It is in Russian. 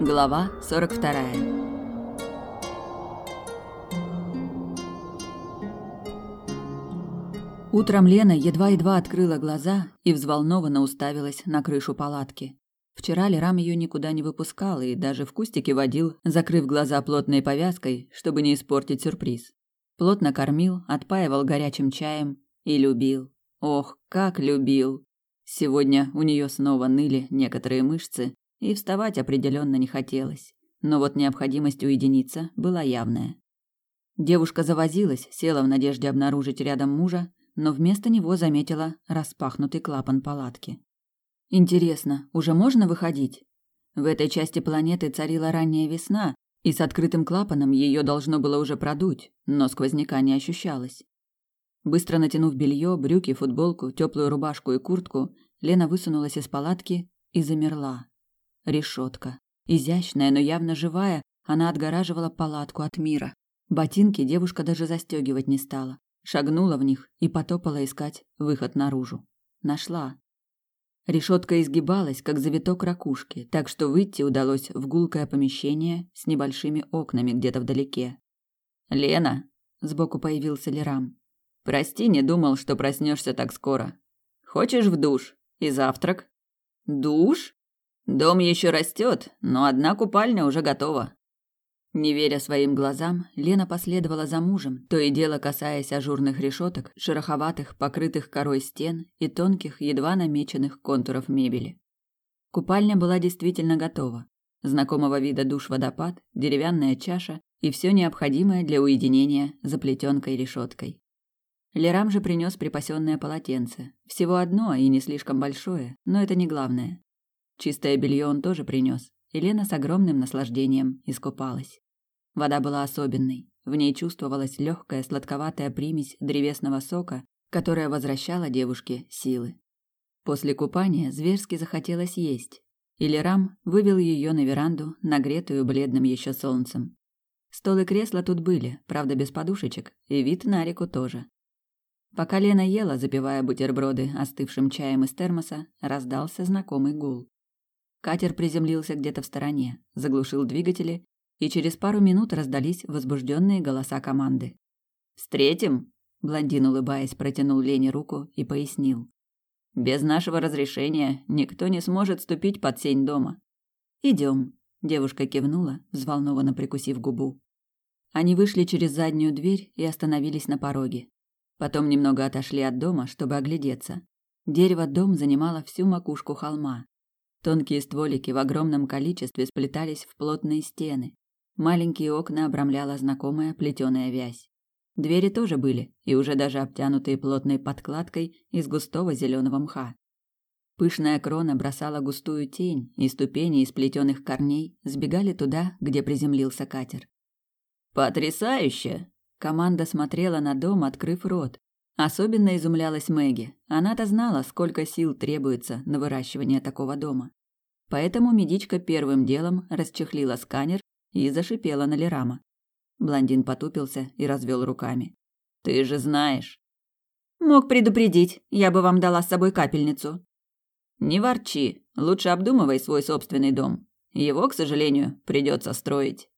Глава 42. Утром Лена едва-едва открыла глаза и взволнованно уставилась на крышу палатки. Вчера Лерам ее никуда не выпускал и даже в кустике водил, закрыв глаза плотной повязкой, чтобы не испортить сюрприз. Плотно кормил, отпаивал горячим чаем и любил. Ох, как любил! Сегодня у нее снова ныли некоторые мышцы, и вставать определенно не хотелось. Но вот необходимость уединиться была явная. Девушка завозилась, села в надежде обнаружить рядом мужа, но вместо него заметила распахнутый клапан палатки. Интересно, уже можно выходить? В этой части планеты царила ранняя весна, и с открытым клапаном ее должно было уже продуть, но сквозняка не ощущалось. Быстро натянув белье, брюки, футболку, теплую рубашку и куртку, Лена высунулась из палатки и замерла. Решетка. Изящная, но явно живая, она отгораживала палатку от мира. Ботинки девушка даже застегивать не стала. Шагнула в них и потопала искать выход наружу. Нашла. Решетка изгибалась, как завиток ракушки, так что выйти удалось в гулкое помещение с небольшими окнами где-то вдалеке. «Лена!» – сбоку появился Лерам. «Прости, не думал, что проснешься так скоро. Хочешь в душ? И завтрак?» «Душ?» Дом еще растет, но одна купальня уже готова. Не веря своим глазам, Лена последовала за мужем, то и дело касаясь ажурных решеток, шероховатых, покрытых корой стен и тонких, едва намеченных контуров мебели. Купальня была действительно готова. Знакомого вида душ-водопад, деревянная чаша и все необходимое для уединения за плетенкой решеткой. Лерам же принес припасенное полотенце. Всего одно и не слишком большое, но это не главное. Чистое белье он тоже принес. Елена с огромным наслаждением искупалась. Вода была особенной. В ней чувствовалась легкая сладковатая примесь древесного сока, которая возвращала девушке силы. После купания зверски захотелось есть, и вывел ее на веранду, нагретую бледным еще солнцем. Стол и кресла тут были, правда без подушечек, и вид на реку тоже. Пока Лена ела, запивая бутерброды остывшим чаем из термоса, раздался знакомый гул. Катер приземлился где-то в стороне, заглушил двигатели, и через пару минут раздались возбужденные голоса команды. «Встретим?» – блондин, улыбаясь, протянул Лене руку и пояснил. «Без нашего разрешения никто не сможет ступить под сень дома». «Идем», – девушка кивнула, взволнованно прикусив губу. Они вышли через заднюю дверь и остановились на пороге. Потом немного отошли от дома, чтобы оглядеться. Дерево дом занимало всю макушку холма, Тонкие стволики в огромном количестве сплетались в плотные стены. Маленькие окна обрамляла знакомая плетеная вязь. Двери тоже были, и уже даже обтянутые плотной подкладкой из густого зеленого мха. Пышная крона бросала густую тень, и ступени из плетеных корней сбегали туда, где приземлился катер. «Потрясающе!» Команда смотрела на дом, открыв рот. Особенно изумлялась Мэгги. Она-то знала, сколько сил требуется на выращивание такого дома. Поэтому медичка первым делом расчехлила сканер и зашипела на Лерама. Блондин потупился и развел руками. «Ты же знаешь». «Мог предупредить, я бы вам дала с собой капельницу». «Не ворчи, лучше обдумывай свой собственный дом. Его, к сожалению, придется строить».